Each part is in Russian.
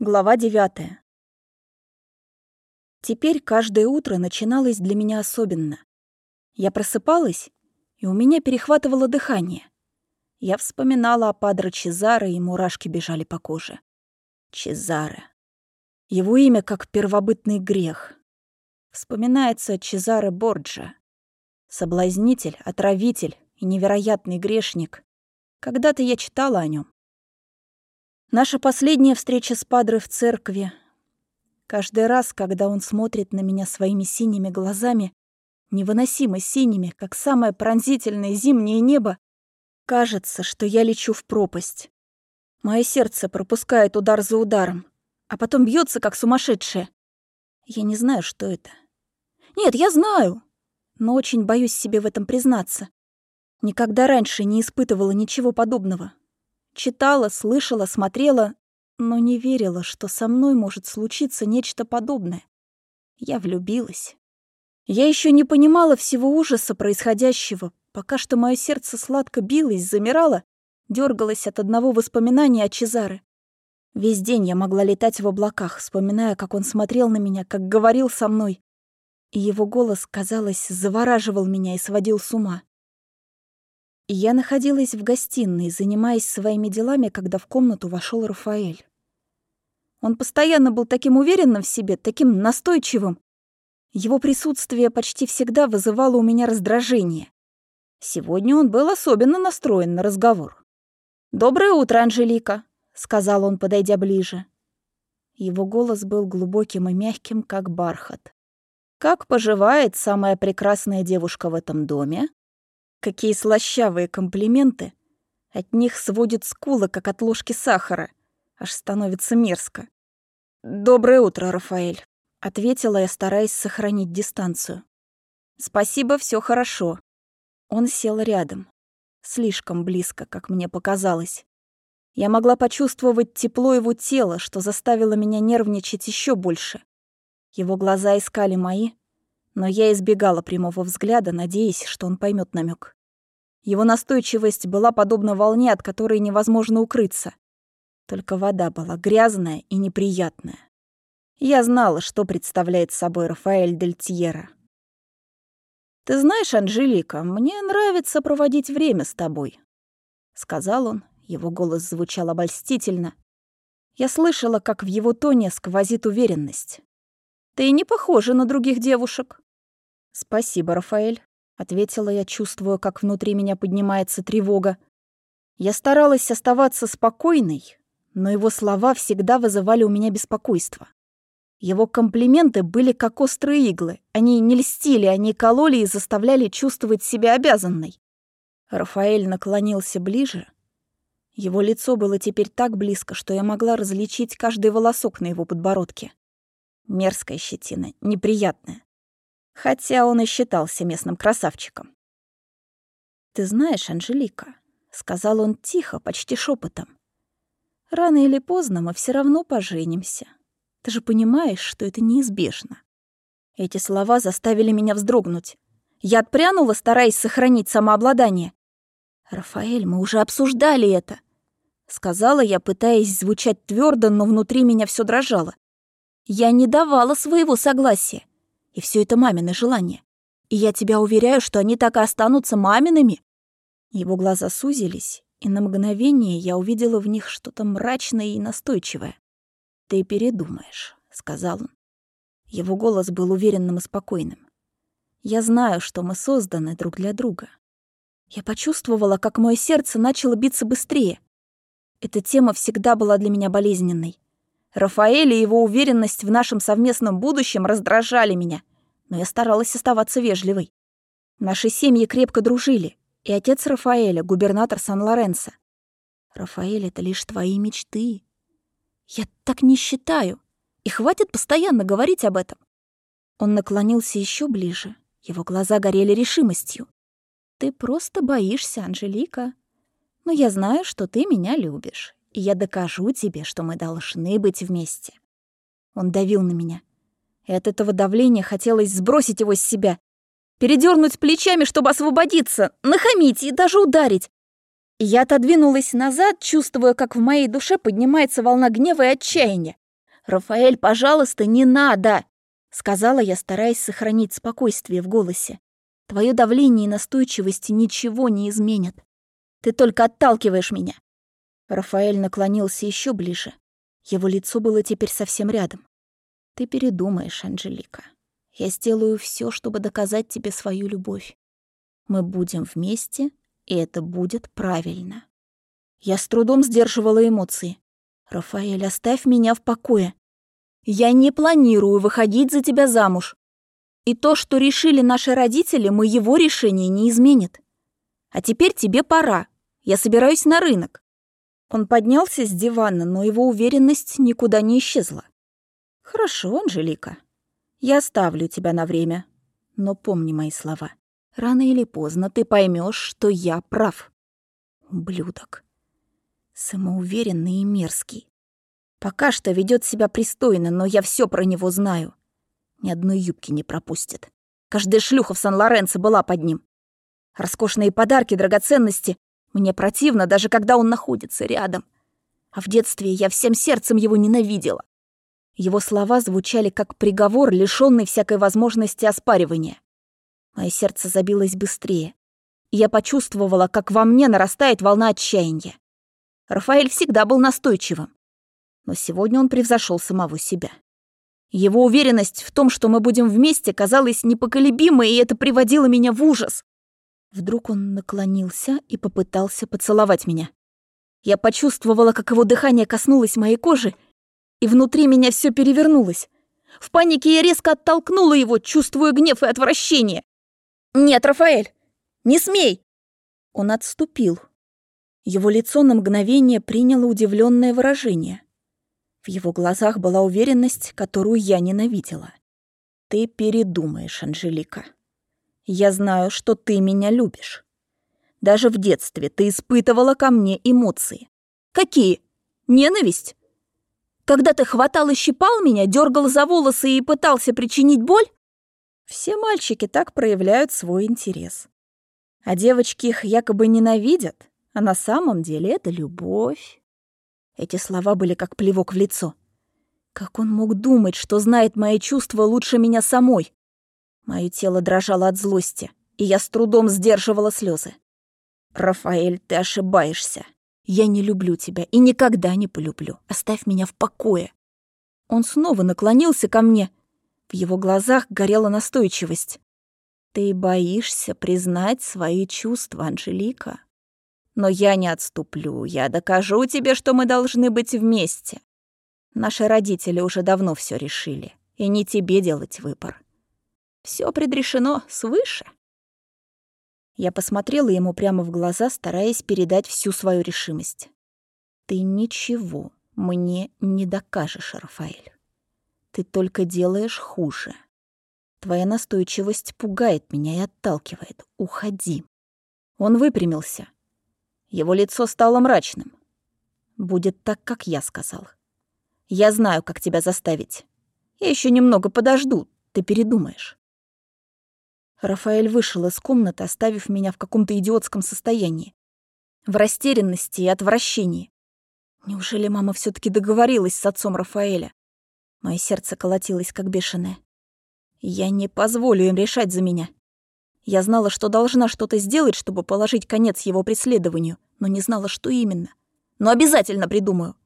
Глава 9. Теперь каждое утро начиналось для меня особенно. Я просыпалась, и у меня перехватывало дыхание. Я вспоминала о Падре Чезаре, и мурашки бежали по коже. Чезаре. Его имя как первобытный грех. Вспоминается Чезаре Борджа. Соблазнитель, отравитель и невероятный грешник. Когда-то я читала о нем. Наша последняя встреча с Падре в церкви. Каждый раз, когда он смотрит на меня своими синими глазами, невыносимо синими, как самое пронзительное зимнее небо, кажется, что я лечу в пропасть. Мое сердце пропускает удар за ударом, а потом бьется как сумасшедшее. Я не знаю, что это. Нет, я знаю, но очень боюсь себе в этом признаться. Никогда раньше не испытывала ничего подобного. Читала, слышала, смотрела, но не верила, что со мной может случиться нечто подобное. Я влюбилась. Я еще не понимала всего ужаса происходящего, пока что мое сердце сладко билось, замирало, дергалось от одного воспоминания о Чезаре. Весь день я могла летать в облаках, вспоминая, как он смотрел на меня, как говорил со мной. И его голос, казалось, завораживал меня и сводил с ума. Я находилась в гостиной, занимаясь своими делами, когда в комнату вошел Рафаэль. Он постоянно был таким уверенным в себе, таким настойчивым. Его присутствие почти всегда вызывало у меня раздражение. Сегодня он был особенно настроен на разговор. «Доброе утро, Анжелика», — сказал он, подойдя ближе. Его голос был глубоким и мягким, как бархат. «Как поживает самая прекрасная девушка в этом доме?» Какие слащавые комплименты. От них сводит скулы, как от ложки сахара. Аж становится мерзко. «Доброе утро, Рафаэль», — ответила я, стараясь сохранить дистанцию. «Спасибо, все хорошо». Он сел рядом. Слишком близко, как мне показалось. Я могла почувствовать тепло его тела, что заставило меня нервничать еще больше. Его глаза искали мои, но я избегала прямого взгляда, надеясь, что он поймет намек. Его настойчивость была подобна волне, от которой невозможно укрыться. Только вода была грязная и неприятная. Я знала, что представляет собой Рафаэль Дель Тьера. «Ты знаешь, Анжелика, мне нравится проводить время с тобой», — сказал он. Его голос звучал обольстительно. Я слышала, как в его тоне сквозит уверенность. «Ты не похожа на других девушек». «Спасибо, Рафаэль», — ответила я, чувствуя, как внутри меня поднимается тревога. Я старалась оставаться спокойной, но его слова всегда вызывали у меня беспокойство. Его комплименты были как острые иглы. Они не льстили, они кололи и заставляли чувствовать себя обязанной. Рафаэль наклонился ближе. Его лицо было теперь так близко, что я могла различить каждый волосок на его подбородке. Мерзкая щетина, неприятная хотя он и считался местным красавчиком. «Ты знаешь, Анжелика», — сказал он тихо, почти шепотом, «рано или поздно мы все равно поженимся. Ты же понимаешь, что это неизбежно». Эти слова заставили меня вздрогнуть. Я отпрянула, стараясь сохранить самообладание. «Рафаэль, мы уже обсуждали это», — сказала я, пытаясь звучать твердо, но внутри меня все дрожало. Я не давала своего согласия. И все это мамины желания. И я тебя уверяю, что они так и останутся мамиными. Его глаза сузились, и на мгновение я увидела в них что-то мрачное и настойчивое. «Ты передумаешь», — сказал он. Его голос был уверенным и спокойным. «Я знаю, что мы созданы друг для друга». Я почувствовала, как мое сердце начало биться быстрее. Эта тема всегда была для меня болезненной. Рафаэль и его уверенность в нашем совместном будущем раздражали меня но я старалась оставаться вежливой. Наши семьи крепко дружили, и отец Рафаэля, губернатор Сан-Лоренцо. Рафаэль — это лишь твои мечты. Я так не считаю, и хватит постоянно говорить об этом. Он наклонился еще ближе, его глаза горели решимостью. Ты просто боишься, Анжелика. Но я знаю, что ты меня любишь, и я докажу тебе, что мы должны быть вместе. Он давил на меня и от этого давления хотелось сбросить его с себя, передернуть плечами, чтобы освободиться, нахамить и даже ударить. И я отодвинулась назад, чувствуя, как в моей душе поднимается волна гнева и отчаяния. «Рафаэль, пожалуйста, не надо!» — сказала я, стараясь сохранить спокойствие в голосе. «Твое давление и настойчивость ничего не изменят. Ты только отталкиваешь меня». Рафаэль наклонился еще ближе. Его лицо было теперь совсем рядом. «Ты передумаешь, Анжелика. Я сделаю все, чтобы доказать тебе свою любовь. Мы будем вместе, и это будет правильно». Я с трудом сдерживала эмоции. «Рафаэль, оставь меня в покое. Я не планирую выходить за тебя замуж. И то, что решили наши родители, моего решения не изменит. А теперь тебе пора. Я собираюсь на рынок. Он поднялся с дивана, но его уверенность никуда не исчезла. Хорошо, Анжелика. Я оставлю тебя на время. Но помни мои слова. Рано или поздно ты поймешь, что я прав. Ублюдок. Самоуверенный и мерзкий. Пока что ведет себя пристойно, но я все про него знаю. Ни одной юбки не пропустит. Каждая шлюха в Сан-Лоренцо была под ним. Роскошные подарки, драгоценности. Мне противно, даже когда он находится рядом. А в детстве я всем сердцем его ненавидела. Его слова звучали как приговор, лишённый всякой возможности оспаривания. Мое сердце забилось быстрее. Я почувствовала, как во мне нарастает волна отчаяния. Рафаэль всегда был настойчивым но сегодня он превзошел самого себя. Его уверенность в том, что мы будем вместе, казалась непоколебимой, и это приводило меня в ужас. Вдруг он наклонился и попытался поцеловать меня. Я почувствовала, как его дыхание коснулось моей кожи, и внутри меня все перевернулось. В панике я резко оттолкнула его, чувствуя гнев и отвращение. «Нет, Рафаэль, не смей!» Он отступил. Его лицо на мгновение приняло удивленное выражение. В его глазах была уверенность, которую я ненавидела. «Ты передумаешь, Анжелика. Я знаю, что ты меня любишь. Даже в детстве ты испытывала ко мне эмоции. Какие? Ненависть? Когда ты хватал и щипал меня, дергал за волосы и пытался причинить боль? Все мальчики так проявляют свой интерес. А девочки их якобы ненавидят, а на самом деле это любовь. Эти слова были как плевок в лицо. Как он мог думать, что знает мои чувства лучше меня самой? Моё тело дрожало от злости, и я с трудом сдерживала слезы. «Рафаэль, ты ошибаешься. Я не люблю тебя и никогда не полюблю. Оставь меня в покое». Он снова наклонился ко мне. В его глазах горела настойчивость. «Ты боишься признать свои чувства, Анжелика?» Но я не отступлю. Я докажу тебе, что мы должны быть вместе. Наши родители уже давно все решили. И не тебе делать выбор. Все предрешено свыше. Я посмотрела ему прямо в глаза, стараясь передать всю свою решимость. Ты ничего мне не докажешь, Рафаэль. Ты только делаешь хуже. Твоя настойчивость пугает меня и отталкивает. Уходи. Он выпрямился. Его лицо стало мрачным. «Будет так, как я сказал. Я знаю, как тебя заставить. Я еще немного подожду, ты передумаешь». Рафаэль вышел из комнаты, оставив меня в каком-то идиотском состоянии. В растерянности и отвращении. Неужели мама все таки договорилась с отцом Рафаэля? Мое сердце колотилось, как бешеное. Я не позволю им решать за меня. Я знала, что должна что-то сделать, чтобы положить конец его преследованию, но не знала, что именно. Но обязательно придумаю.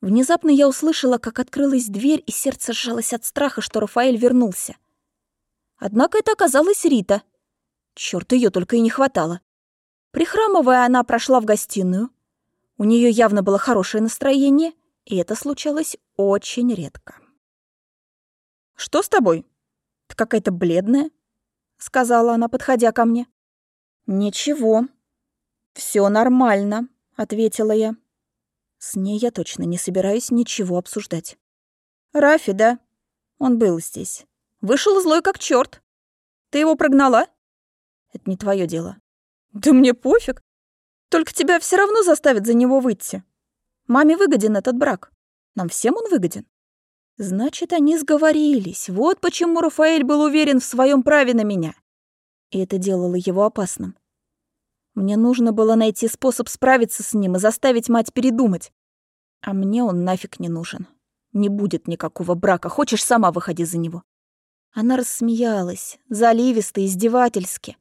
Внезапно я услышала, как открылась дверь, и сердце сжалось от страха, что Рафаэль вернулся. Однако это оказалась Рита. Чёрт, её только и не хватало. Прихрамывая, она прошла в гостиную. У неё явно было хорошее настроение, и это случалось очень редко. «Что с тобой? Ты какая-то бледная?» — сказала она, подходя ко мне. «Ничего. Все нормально», — ответила я. С ней я точно не собираюсь ничего обсуждать. «Рафи, да? Он был здесь. Вышел злой как черт. Ты его прогнала?» «Это не твое дело». «Да мне пофиг. Только тебя все равно заставят за него выйти. Маме выгоден этот брак. Нам всем он выгоден. Значит, они сговорились. Вот почему Рафаэль был уверен в своем праве на меня. И это делало его опасным. Мне нужно было найти способ справиться с ним и заставить мать передумать. А мне он нафиг не нужен. Не будет никакого брака. Хочешь, сама выходи за него. Она рассмеялась, заливисто, издевательски.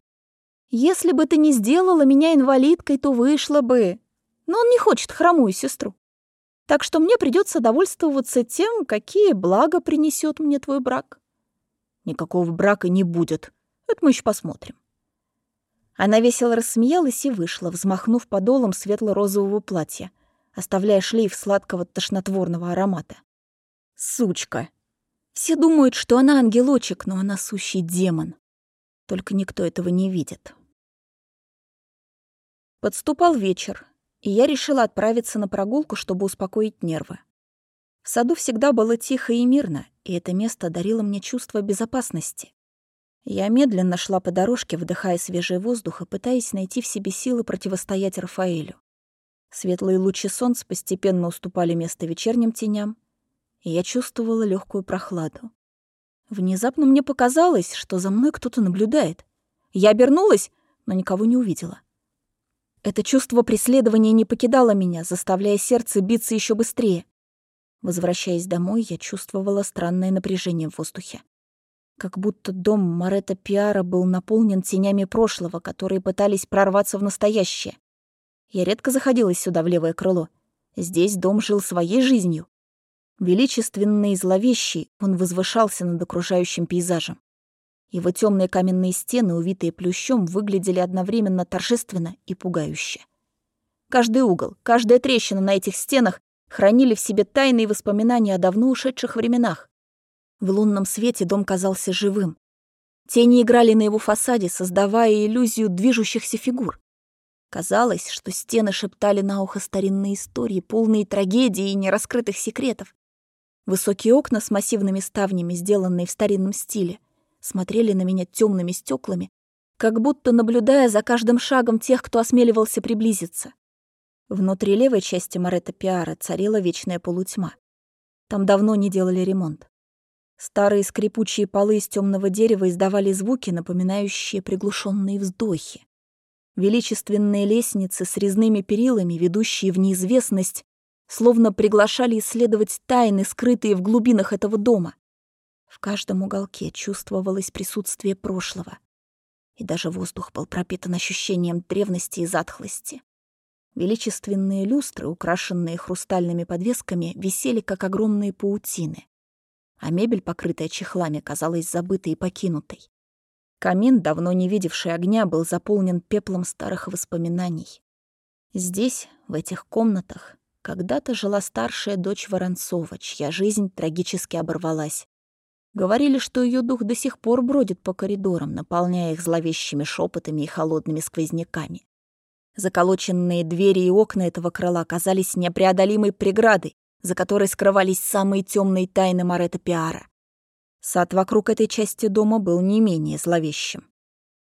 Если бы ты не сделала меня инвалидкой, то вышла бы. Но он не хочет хромую сестру. Так что мне придется довольствоваться тем, какие блага принесет мне твой брак. Никакого брака не будет. Это мы еще посмотрим. Она весело рассмеялась и вышла, взмахнув подолом светло-розового платья, оставляя шлейф сладкого тошнотворного аромата. Сучка. Все думают, что она ангелочек, но она сущий демон. Только никто этого не видит. Подступал вечер, и я решила отправиться на прогулку, чтобы успокоить нервы. В саду всегда было тихо и мирно, и это место дарило мне чувство безопасности. Я медленно шла по дорожке, вдыхая свежий воздух и пытаясь найти в себе силы противостоять Рафаэлю. Светлые лучи солнца постепенно уступали место вечерним теням, и я чувствовала легкую прохладу. Внезапно мне показалось, что за мной кто-то наблюдает. Я обернулась, но никого не увидела. Это чувство преследования не покидало меня, заставляя сердце биться еще быстрее. Возвращаясь домой, я чувствовала странное напряжение в воздухе. Как будто дом Марета Пиара был наполнен тенями прошлого, которые пытались прорваться в настоящее. Я редко заходила сюда в левое крыло. Здесь дом жил своей жизнью. Величественный и зловещий, он возвышался над окружающим пейзажем. Его темные каменные стены, увитые плющом, выглядели одновременно торжественно и пугающе. Каждый угол, каждая трещина на этих стенах хранили в себе тайные воспоминания о давно ушедших временах. В лунном свете дом казался живым. Тени играли на его фасаде, создавая иллюзию движущихся фигур. Казалось, что стены шептали на ухо старинные истории, полные трагедий и нераскрытых секретов. Высокие окна с массивными ставнями, сделанные в старинном стиле — смотрели на меня темными стеклами, как будто наблюдая за каждым шагом тех, кто осмеливался приблизиться. Внутри левой части Марета Пиара царила вечная полутьма. Там давно не делали ремонт. Старые скрипучие полы из темного дерева издавали звуки, напоминающие приглушенные вздохи. Величественные лестницы с резными перилами, ведущие в неизвестность, словно приглашали исследовать тайны, скрытые в глубинах этого дома. В каждом уголке чувствовалось присутствие прошлого, и даже воздух был пропитан ощущением древности и затхлости. Величественные люстры, украшенные хрустальными подвесками, висели как огромные паутины, а мебель, покрытая чехлами, казалась забытой и покинутой. Камин, давно не видевший огня, был заполнен пеплом старых воспоминаний. Здесь, в этих комнатах, когда-то жила старшая дочь Воронцова, чья жизнь трагически оборвалась. Говорили, что ее дух до сих пор бродит по коридорам, наполняя их зловещими шепотами и холодными сквозняками. Заколоченные двери и окна этого крыла казались непреодолимой преградой, за которой скрывались самые темные тайны Марета Пиара. Сад вокруг этой части дома был не менее зловещим.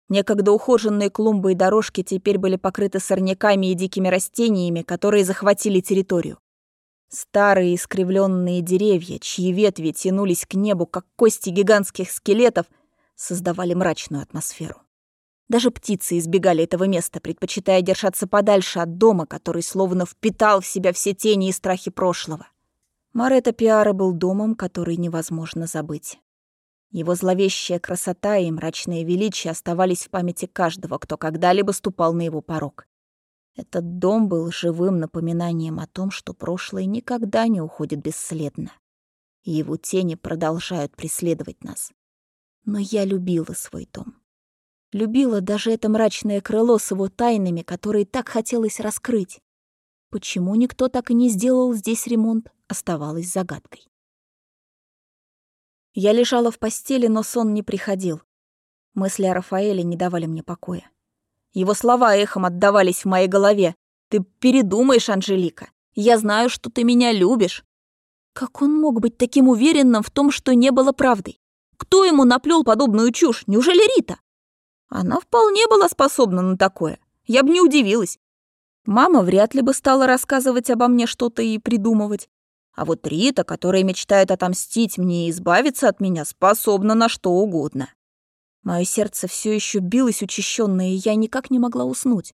Некогда ухоженные клумбы и дорожки теперь были покрыты сорняками и дикими растениями, которые захватили территорию. Старые искривленные деревья, чьи ветви тянулись к небу, как кости гигантских скелетов, создавали мрачную атмосферу. Даже птицы избегали этого места, предпочитая держаться подальше от дома, который словно впитал в себя все тени и страхи прошлого. Марета Пиара был домом, который невозможно забыть. Его зловещая красота и мрачное величие оставались в памяти каждого, кто когда-либо ступал на его порог. Этот дом был живым напоминанием о том, что прошлое никогда не уходит бесследно. И его тени продолжают преследовать нас. Но я любила свой дом. Любила даже это мрачное крыло с его тайнами, которые так хотелось раскрыть. Почему никто так и не сделал здесь ремонт, оставалось загадкой. Я лежала в постели, но сон не приходил. Мысли о Рафаэле не давали мне покоя. Его слова эхом отдавались в моей голове. «Ты передумаешь, Анжелика. Я знаю, что ты меня любишь». Как он мог быть таким уверенным в том, что не было правдой? Кто ему наплел подобную чушь? Неужели Рита? Она вполне была способна на такое. Я бы не удивилась. Мама вряд ли бы стала рассказывать обо мне что-то и придумывать. А вот Рита, которая мечтает отомстить мне и избавиться от меня, способна на что угодно. Мое сердце все еще билось учащенно, и я никак не могла уснуть.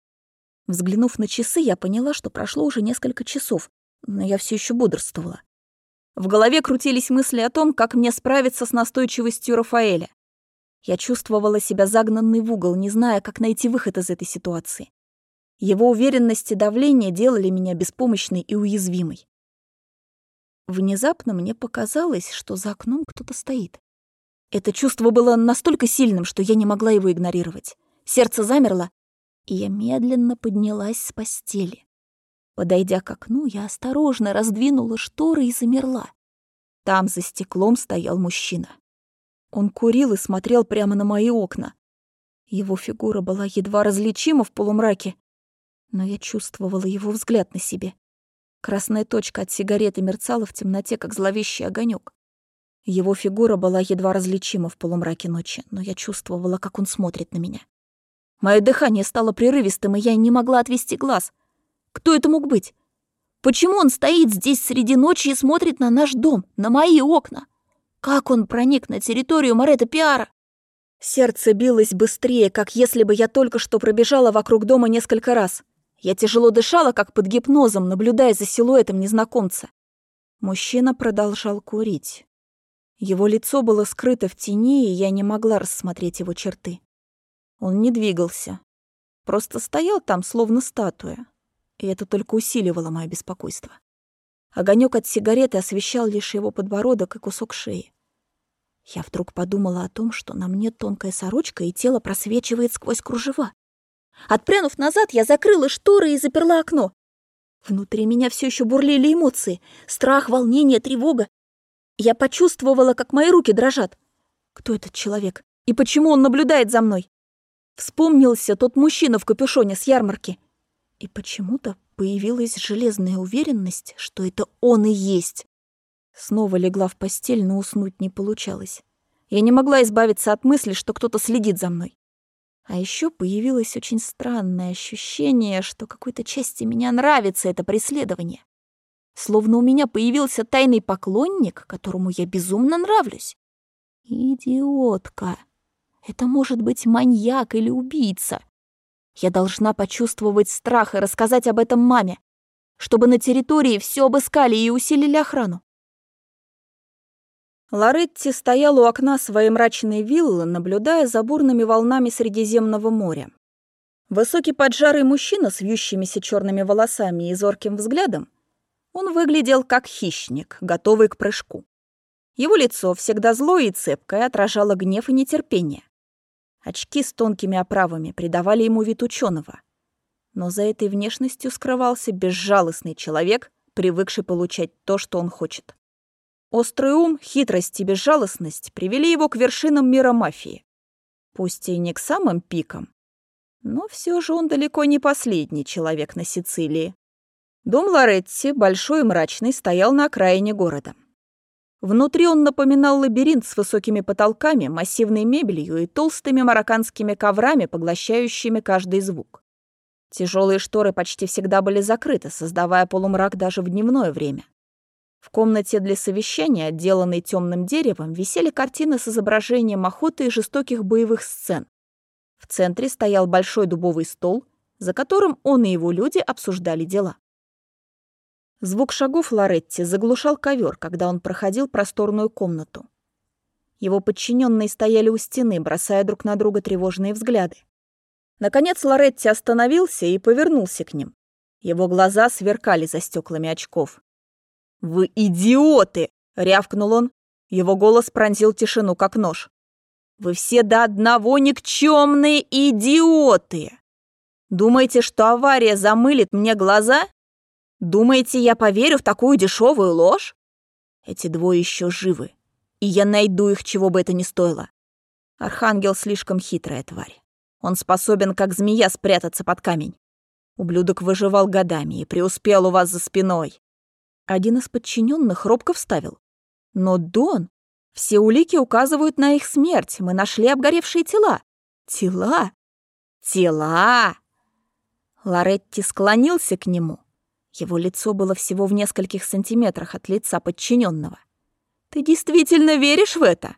Взглянув на часы, я поняла, что прошло уже несколько часов, но я все еще бодрствовала. В голове крутились мысли о том, как мне справиться с настойчивостью Рафаэля. Я чувствовала себя загнанной в угол, не зная, как найти выход из этой ситуации. Его уверенность и давление делали меня беспомощной и уязвимой. Внезапно мне показалось, что за окном кто-то стоит. Это чувство было настолько сильным, что я не могла его игнорировать. Сердце замерло, и я медленно поднялась с постели. Подойдя к окну, я осторожно раздвинула шторы и замерла. Там за стеклом стоял мужчина. Он курил и смотрел прямо на мои окна. Его фигура была едва различима в полумраке, но я чувствовала его взгляд на себе. Красная точка от сигареты мерцала в темноте, как зловещий огонек. Его фигура была едва различима в полумраке ночи, но я чувствовала, как он смотрит на меня. Мое дыхание стало прерывистым, и я не могла отвести глаз — кто это мог быть? Почему он стоит здесь среди ночи и смотрит на наш дом, на мои окна? Как он проник на территорию Марета Пиара? Сердце билось быстрее, как если бы я только что пробежала вокруг дома несколько раз. Я тяжело дышала, как под гипнозом, наблюдая за силуэтом незнакомца. Мужчина продолжал курить. Его лицо было скрыто в тени, и я не могла рассмотреть его черты. Он не двигался, просто стоял там, словно статуя и это только усиливало мое беспокойство. Огонек от сигареты освещал лишь его подбородок и кусок шеи. Я вдруг подумала о том, что на мне тонкая сорочка, и тело просвечивает сквозь кружева. Отпрянув назад, я закрыла шторы и заперла окно. Внутри меня все еще бурлили эмоции. Страх, волнение, тревога. Я почувствовала, как мои руки дрожат. Кто этот человек? И почему он наблюдает за мной? Вспомнился тот мужчина в капюшоне с ярмарки. И почему-то появилась железная уверенность, что это он и есть. Снова легла в постель, но уснуть не получалось. Я не могла избавиться от мысли, что кто-то следит за мной. А еще появилось очень странное ощущение, что какой-то части меня нравится это преследование. Словно у меня появился тайный поклонник, которому я безумно нравлюсь. Идиотка. Это может быть маньяк или убийца. Я должна почувствовать страх и рассказать об этом маме, чтобы на территории все обыскали и усилили охрану. Лоретти стоял у окна своей мрачной виллы, наблюдая за бурными волнами Средиземного моря. Высокий поджарый мужчина с вьющимися черными волосами и зорким взглядом, он выглядел как хищник, готовый к прыжку. Его лицо, всегда злое и цепкое, отражало гнев и нетерпение. Очки с тонкими оправами придавали ему вид ученого. Но за этой внешностью скрывался безжалостный человек, привыкший получать то, что он хочет. Острый ум, хитрость и безжалостность привели его к вершинам мира мафии. Пусть и не к самым пикам, но все же он далеко не последний человек на Сицилии. Дом Лоретти, большой и мрачный, стоял на окраине города. Внутри он напоминал лабиринт с высокими потолками, массивной мебелью и толстыми марокканскими коврами, поглощающими каждый звук. Тяжелые шторы почти всегда были закрыты, создавая полумрак даже в дневное время. В комнате для совещания, отделанной темным деревом, висели картины с изображением охоты и жестоких боевых сцен. В центре стоял большой дубовый стол, за которым он и его люди обсуждали дела. Звук шагов Лоретти заглушал ковер, когда он проходил просторную комнату. Его подчиненные стояли у стены, бросая друг на друга тревожные взгляды. Наконец Лоретти остановился и повернулся к ним. Его глаза сверкали за стеклами очков. «Вы идиоты!» — рявкнул он. Его голос пронзил тишину, как нож. «Вы все до одного никчемные идиоты! Думаете, что авария замылит мне глаза? Думаете, я поверю в такую дешевую ложь? Эти двое еще живы, и я найду их, чего бы это ни стоило. Архангел слишком хитрая тварь. Он способен, как змея, спрятаться под камень. Ублюдок выживал годами и преуспел у вас за спиной. Один из подчиненных робко вставил. Но, Дон, все улики указывают на их смерть. Мы нашли обгоревшие тела. Тела? Тела! Лоретти склонился к нему, его лицо было всего в нескольких сантиметрах от лица подчиненного. «Ты действительно веришь в это?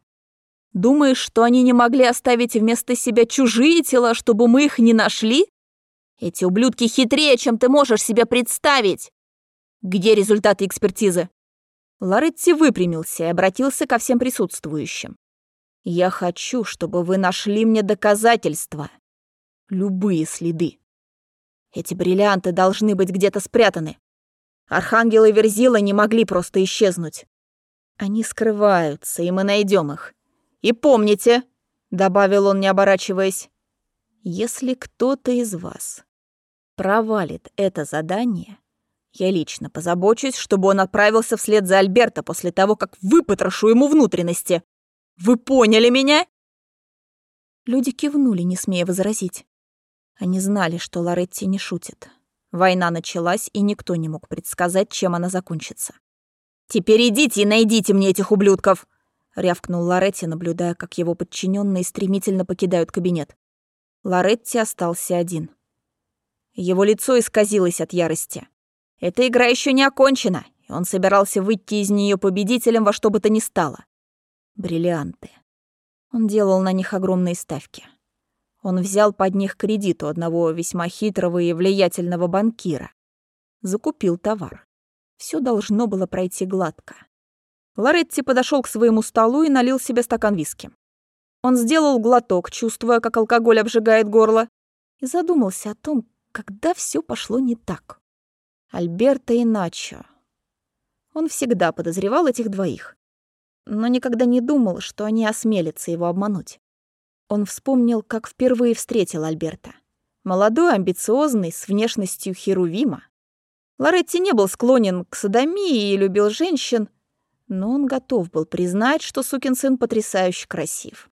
Думаешь, что они не могли оставить вместо себя чужие тела, чтобы мы их не нашли? Эти ублюдки хитрее, чем ты можешь себе представить! Где результаты экспертизы?» Лоретти выпрямился и обратился ко всем присутствующим. «Я хочу, чтобы вы нашли мне доказательства. Любые следы. Эти бриллианты должны быть где-то спрятаны. Архангел и Верзила не могли просто исчезнуть. Они скрываются, и мы найдем их. И помните, — добавил он, не оборачиваясь, — если кто-то из вас провалит это задание, я лично позабочусь, чтобы он отправился вслед за Альберто после того, как выпотрошу ему внутренности. Вы поняли меня?» Люди кивнули, не смея возразить. Они знали, что Лоретти не шутит. Война началась, и никто не мог предсказать, чем она закончится. «Теперь идите и найдите мне этих ублюдков!» — рявкнул Лоретти, наблюдая, как его подчиненные стремительно покидают кабинет. Лоретти остался один. Его лицо исказилось от ярости. Эта игра еще не окончена, и он собирался выйти из нее победителем во что бы то ни стало. Бриллианты. Он делал на них огромные ставки. Он взял под них кредит у одного весьма хитрого и влиятельного банкира. Закупил товар. Все должно было пройти гладко. Лоретти подошел к своему столу и налил себе стакан виски. Он сделал глоток, чувствуя, как алкоголь обжигает горло, и задумался о том, когда все пошло не так. Альберта и Начо. Он всегда подозревал этих двоих, но никогда не думал, что они осмелятся его обмануть. Он вспомнил, как впервые встретил Альберта. Молодой, амбициозный, с внешностью Херувима. Лоретти не был склонен к садомии и любил женщин, но он готов был признать, что сукин сын потрясающе красив.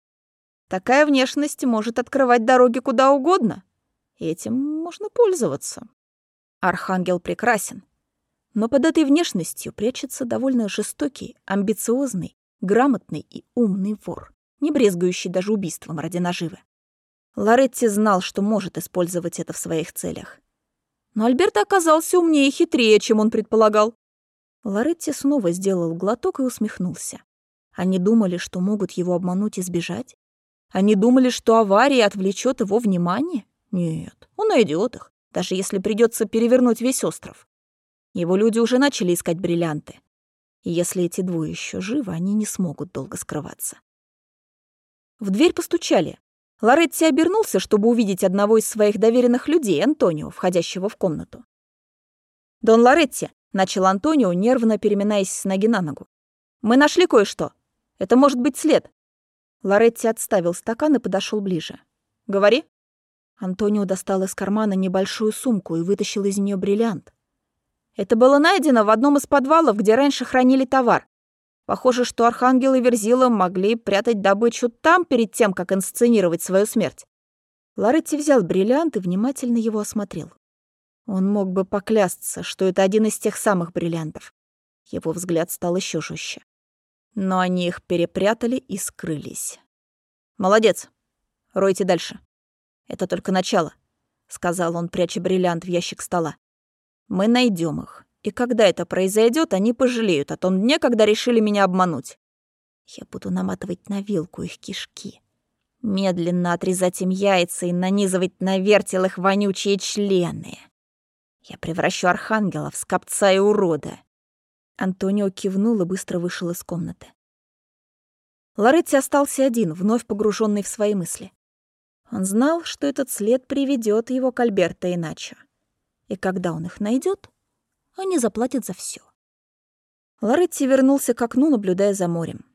Такая внешность может открывать дороги куда угодно. Этим можно пользоваться. Архангел прекрасен, но под этой внешностью прячется довольно жестокий, амбициозный, грамотный и умный вор, не брезгающий даже убийством ради наживы. Лоретти знал, что может использовать это в своих целях. Но Альберт оказался умнее и хитрее, чем он предполагал. Лоретти снова сделал глоток и усмехнулся. Они думали, что могут его обмануть и сбежать? Они думали, что авария отвлечет его внимание? Нет, он найдет их, даже если придется перевернуть весь остров. Его люди уже начали искать бриллианты. И если эти двое еще живы, они не смогут долго скрываться. В дверь постучали. Лоретти обернулся, чтобы увидеть одного из своих доверенных людей, Антонио, входящего в комнату. «Дон Лоретти», — начал Антонио, нервно переминаясь с ноги на ногу. «Мы нашли кое-что. Это может быть след». Лоретти отставил стакан и подошел ближе. «Говори». Антонио достал из кармана небольшую сумку и вытащил из нее бриллиант. Это было найдено в одном из подвалов, где раньше хранили товар. Похоже, что Архангел и Верзила могли прятать добычу там перед тем, как инсценировать свою смерть. Лоретти взял бриллиант и внимательно его осмотрел. Он мог бы поклясться, что это один из тех самых бриллиантов. Его взгляд стал еще жестче. Но они их перепрятали и скрылись. «Молодец. Ройте дальше». Это только начало, сказал он, пряча бриллиант в ящик стола. Мы найдем их. И когда это произойдет, они пожалеют о том дне, когда решили меня обмануть. Я буду наматывать на вилку их кишки, медленно отрезать им яйца и нанизывать на вертел их вонючие члены. Я превращу архангела в скопца и урода. Антонио кивнул и быстро вышел из комнаты. Лоретти остался один, вновь погруженный в свои мысли. Он знал, что этот след приведет его к Альберто иначе. И когда он их найдет, они заплатят за все. Лоретти вернулся к окну, наблюдая за морем.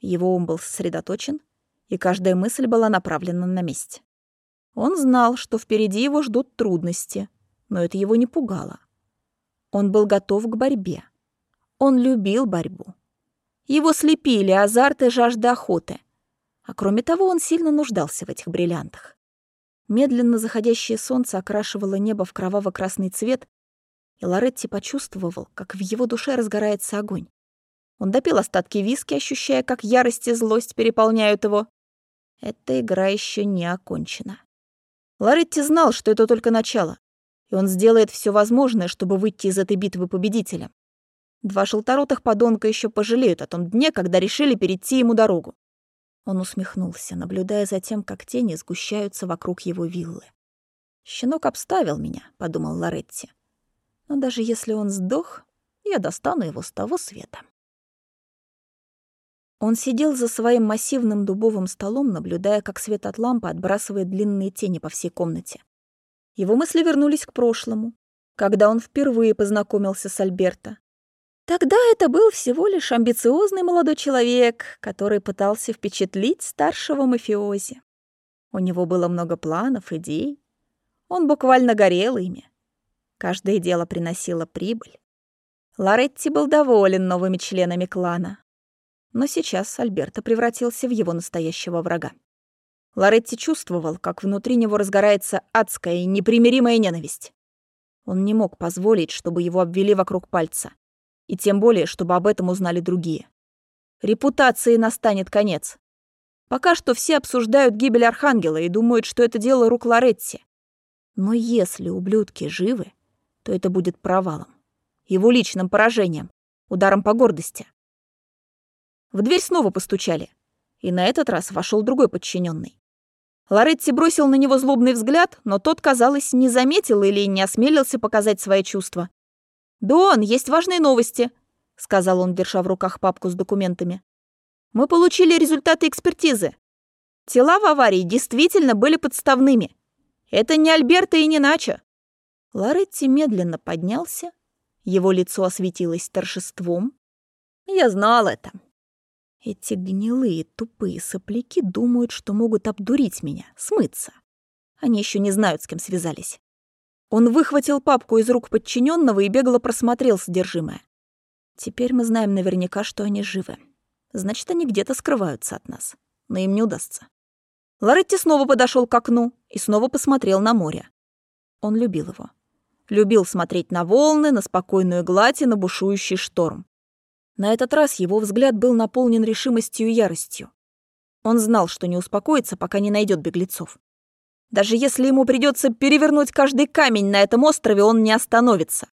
Его ум был сосредоточен, и каждая мысль была направлена на месте. Он знал, что впереди его ждут трудности, но это его не пугало. Он был готов к борьбе. Он любил борьбу. Его слепили азарт и жажда охоты — а кроме того, он сильно нуждался в этих бриллиантах. Медленно заходящее солнце окрашивало небо в кроваво-красный цвет, и Лоретти почувствовал, как в его душе разгорается огонь. Он допил остатки виски, ощущая, как ярость и злость переполняют его. Эта игра еще не окончена. Лоретти знал, что это только начало, и он сделает все возможное, чтобы выйти из этой битвы победителем. Два желторотых подонка еще пожалеют о том дне, когда решили перейти ему дорогу. Он усмехнулся, наблюдая за тем, как тени сгущаются вокруг его виллы. «Щенок обставил меня», — подумал Лоретти. «Но даже если он сдох, я достану его с того света». Он сидел за своим массивным дубовым столом, наблюдая, как свет от лампы отбрасывает длинные тени по всей комнате. Его мысли вернулись к прошлому, когда он впервые познакомился с Альберто. Тогда это был всего лишь амбициозный молодой человек, который пытался впечатлить старшего мафиози. У него было много планов, идей. Он буквально горел ими. Каждое дело приносило прибыль. Лоретти был доволен новыми членами клана. Но сейчас Альберто превратился в его настоящего врага. Лоретти чувствовал, как внутри него разгорается адская и непримиримая ненависть. Он не мог позволить, чтобы его обвели вокруг пальца. И тем более, чтобы об этом узнали другие. Репутации настанет конец. Пока что все обсуждают гибель Архангела и думают, что это дело рук Лоретти. Но если ублюдки живы, то это будет провалом. Его личным поражением, ударом по гордости. В дверь снова постучали, и на этот раз вошел другой подчиненный. Лоретти бросил на него злобный взгляд, но тот, казалось, не заметил или не осмелился показать свои чувства. «Дон, есть важные новости», — сказал он, держа в руках папку с документами. «Мы получили результаты экспертизы. Тела в аварии действительно были подставными. Это не Альберта и не Начо». Лоретти медленно поднялся, его лицо осветилось торжеством. «Я знал это. Эти гнилые, тупые сопляки думают, что могут обдурить меня, смыться. Они еще не знают, с кем связались. Он выхватил папку из рук подчиненного и бегло просмотрел содержимое. Теперь мы знаем наверняка, что они живы. Значит, они где-то скрываются от нас. Но им не удастся. Лоретти снова подошел к окну и снова посмотрел на море. Он любил его. Любил смотреть на волны, на спокойную гладь и на бушующий шторм. На этот раз его взгляд был наполнен решимостью и яростью. Он знал, что не успокоится, пока не найдет беглецов. Даже если ему придется перевернуть каждый камень на этом острове, он не остановится.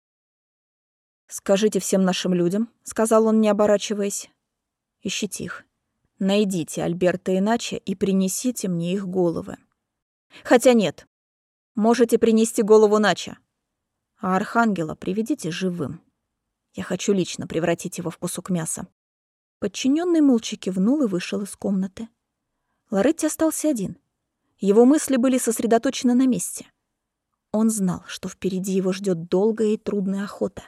«Скажите всем нашим людям», — сказал он, не оборачиваясь. «Ищите их. Найдите Альберта иначе и принесите мне их головы. Хотя нет, можете принести голову Нача, а Архангела приведите живым». Я хочу лично превратить его в кусок мяса. Подчиненный молча кивнул и вышел из комнаты. Лоретти остался один. Его мысли были сосредоточены на месте. Он знал, что впереди его ждет долгая и трудная охота.